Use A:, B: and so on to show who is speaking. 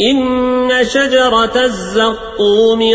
A: إن شجرة الزقوم